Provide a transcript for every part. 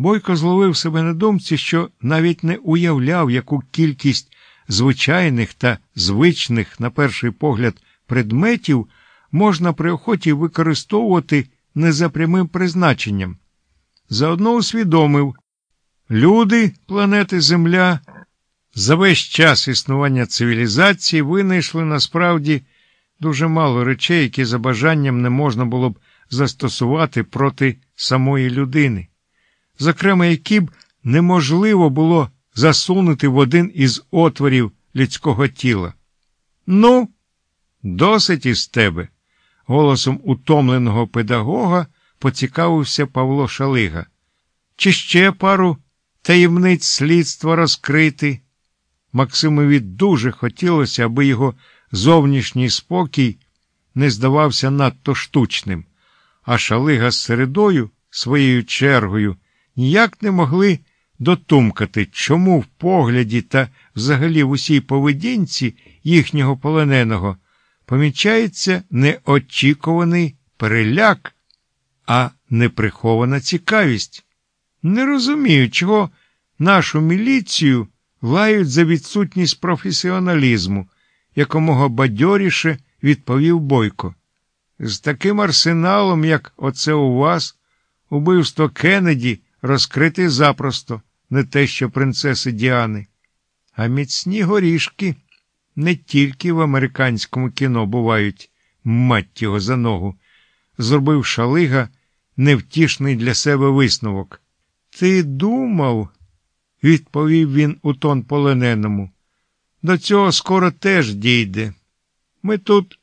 Бойко зловив себе на думці, що навіть не уявляв, яку кількість звичайних та звичних, на перший погляд, предметів можна при охоті використовувати не за прямим призначенням. Заодно усвідомив, люди планети Земля за весь час існування цивілізації винайшли насправді дуже мало речей, які за бажанням не можна було б застосувати проти самої людини, зокрема, які б неможливо було засунути в один із отворів людського тіла. Ну, досить із тебе, голосом утомленого педагога поцікавився Павло Шалига. Чи ще пару таємниць слідства розкрити? Максимові дуже хотілося, аби його зовнішній спокій не здавався надто штучним, а шалига з середою, своєю чергою, ніяк не могли дотумкати, чому в погляді та взагалі в усій поведінці їхнього полоненого помічається неочікуваний переляк, а неприхована цікавість. Не розумію, чого нашу міліцію лають за відсутність професіоналізму, якомога бадьоріше відповів Бойко. З таким арсеналом, як оце у вас, убивство Кеннеді розкрити запросто, не те, що принцеси Діани. А міцні горішки не тільки в американському кіно бувають, мать його за ногу, зробив шалига невтішний для себе висновок. Ти думав, відповів він у тон полоненому. До цього скоро теж дійде. Ми тут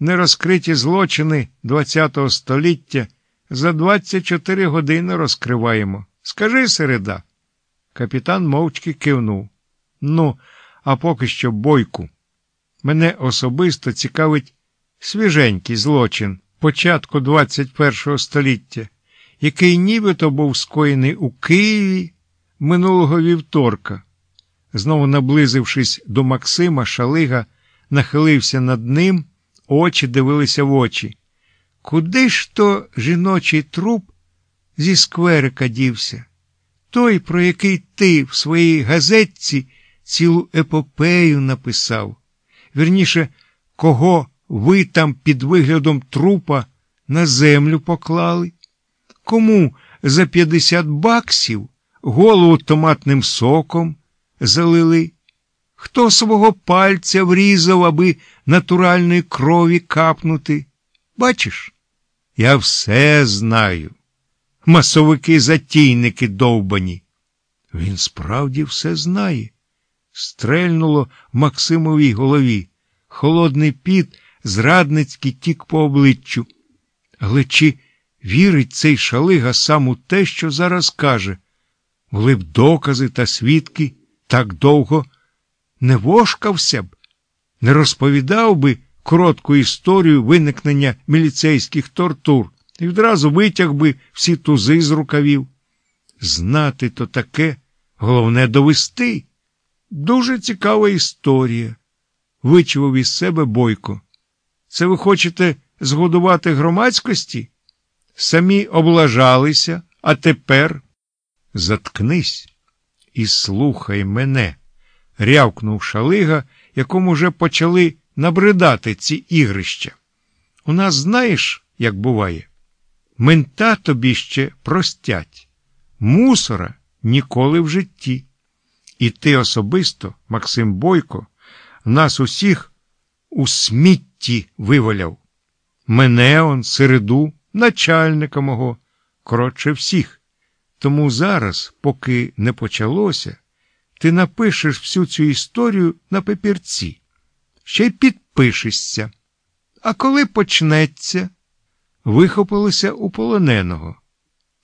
нерозкриті злочини ХХ століття за 24 години розкриваємо. Скажи, середа. Капітан мовчки кивнув. Ну, а поки що бойку. Мене особисто цікавить свіженький злочин початку 21 століття, який нібито був скоєний у Києві минулого вівторка. Знову наблизившись до Максима, Шалига нахилився над ним, очі дивилися в очі. Куди ж то жіночий труп зі скверика дівся? Той, про який ти в своїй газетці цілу епопею написав. Вірніше, кого ви там під виглядом трупа на землю поклали? Кому за 50 баксів голову томатним соком залили? Хто свого пальця врізав, аби натуральної крові капнути? Бачиш? Я все знаю. Масовики затійники довбані. Він справді все знає. Стрельнуло Максимовій голові. Холодний піт зрадницький тік по обличчю. Але чи вірить цей шалига сам у те, що зараз каже? Були б докази та свідки так довго не вошкався б, не розповідав би коротку історію виникнення міліцейських тортур і відразу витяг би всі тузи з рукавів. Знати то таке, головне довести. Дуже цікава історія, вичував із себе Бойко. Це ви хочете згодувати громадськості? Самі облажалися, а тепер заткнись і слухай мене, рявкнув шалига, якому вже почали набридати ці ігрища. У нас знаєш, як буває? Мента тобі ще простять, мусора ніколи в житті. І ти особисто, Максим Бойко, нас усіх у смітті виваляв. Мене он, середу, начальника мого, коротше всіх. Тому зараз, поки не почалося, ти напишеш всю цю історію на папірці, ще й підпишешся. А коли почнеться, вихопилося у полоненого.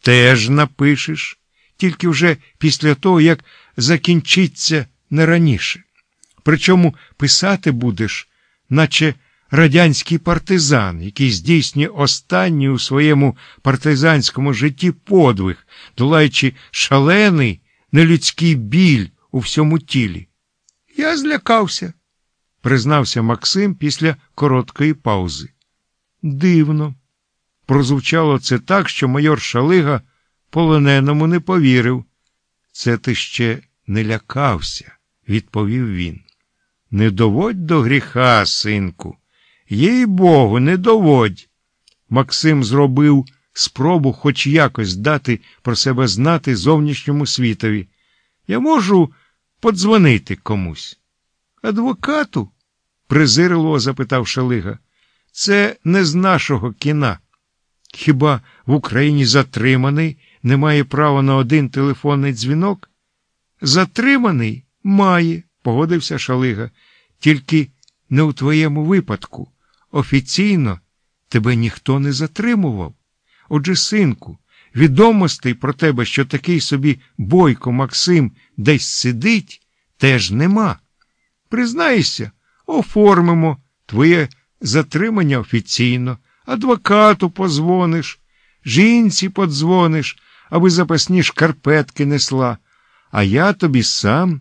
Теж напишеш, тільки вже після того, як закінчиться не раніше. Причому писати будеш, наче радянський партизан, який здійснює останній у своєму партизанському житті подвиг, долаючи шалений нелюдський біль у всьому тілі. Я злякався, признався Максим після короткої паузи. Дивно. Прозвучало це так, що майор Шалига полоненому не повірив. Це ти ще не лякався, відповів він. Не доводь до гріха, синку. Їй Богу, не доводь. Максим зробив спробу хоч якось дати про себе знати зовнішньому світові. Я можу подзвонити комусь. Адвокату? Презирливо запитав Шалига. Це не з нашого кіна. Хіба в Україні затриманий не має права на один телефонний дзвінок? Затриманий має, погодився Шалига. Тільки не у твоєму випадку. Офіційно тебе ніхто не затримував. Отже, синку, відомостей про тебе, що такий собі бойко Максим десь сидить, теж нема. Признайся, оформимо твоє затримання офіційно, адвокату позвониш, жінці подзвониш, аби запасні шкарпетки несла, а я тобі сам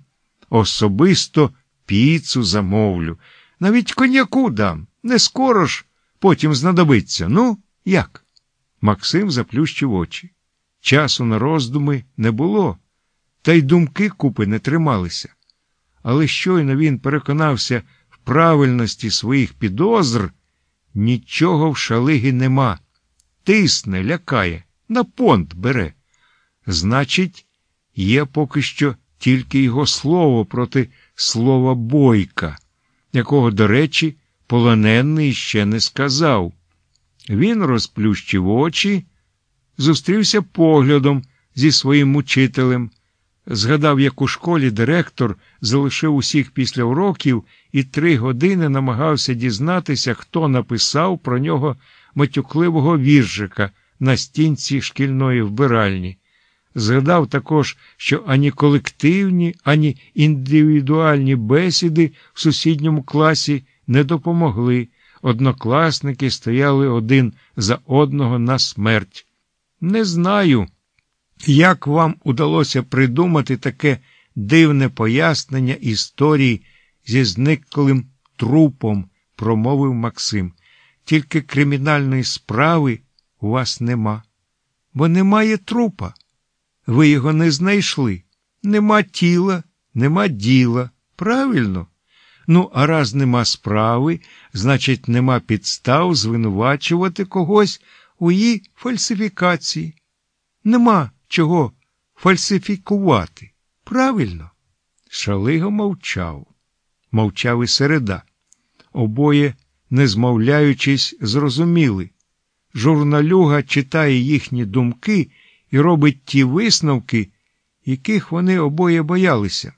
особисто піцу замовлю. Навіть коньяку дам. Не скоро ж потім знадобиться. Ну, як? Максим заплющив очі. Часу на роздуми не було, та й думки купи не трималися. Але щойно він переконався правильності своїх підозр, нічого в шалиги нема. Тисне, лякає, на понт бере. Значить, є поки що тільки його слово проти слова бойка, якого, до речі, полонений ще не сказав. Він розплющив очі, зустрівся поглядом зі своїм учителем, згадав, як у школі директор залишив усіх після уроків і три години намагався дізнатися, хто написав про нього матюкливого віржика на стінці шкільної вбиральні. Згадав також, що ані колективні, ані індивідуальні бесіди в сусідньому класі не допомогли. Однокласники стояли один за одного на смерть. Не знаю, як вам удалося придумати таке дивне пояснення історії зі зниклим трупом, промовив Максим. Тільки кримінальної справи у вас нема, бо немає трупа. Ви його не знайшли. Нема тіла, нема діла. Правильно? Ну, а раз нема справи, значить, нема підстав звинувачувати когось у її фальсифікації. Нема чого фальсифікувати. Правильно? Шалиго мовчав. Мовчав і середа. Обоє, не змовляючись, зрозуміли. Журналюга читає їхні думки і робить ті висновки, яких вони обоє боялися.